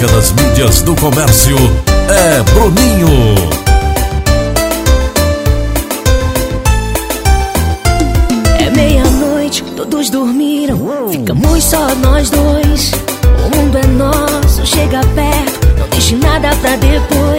música das mídias do comércio é Bruninho. É meia-noite, todos dormiram. Ficamos só nós dois. O mundo é nosso, chega perto, não deixe nada pra depois.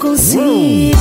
consigo.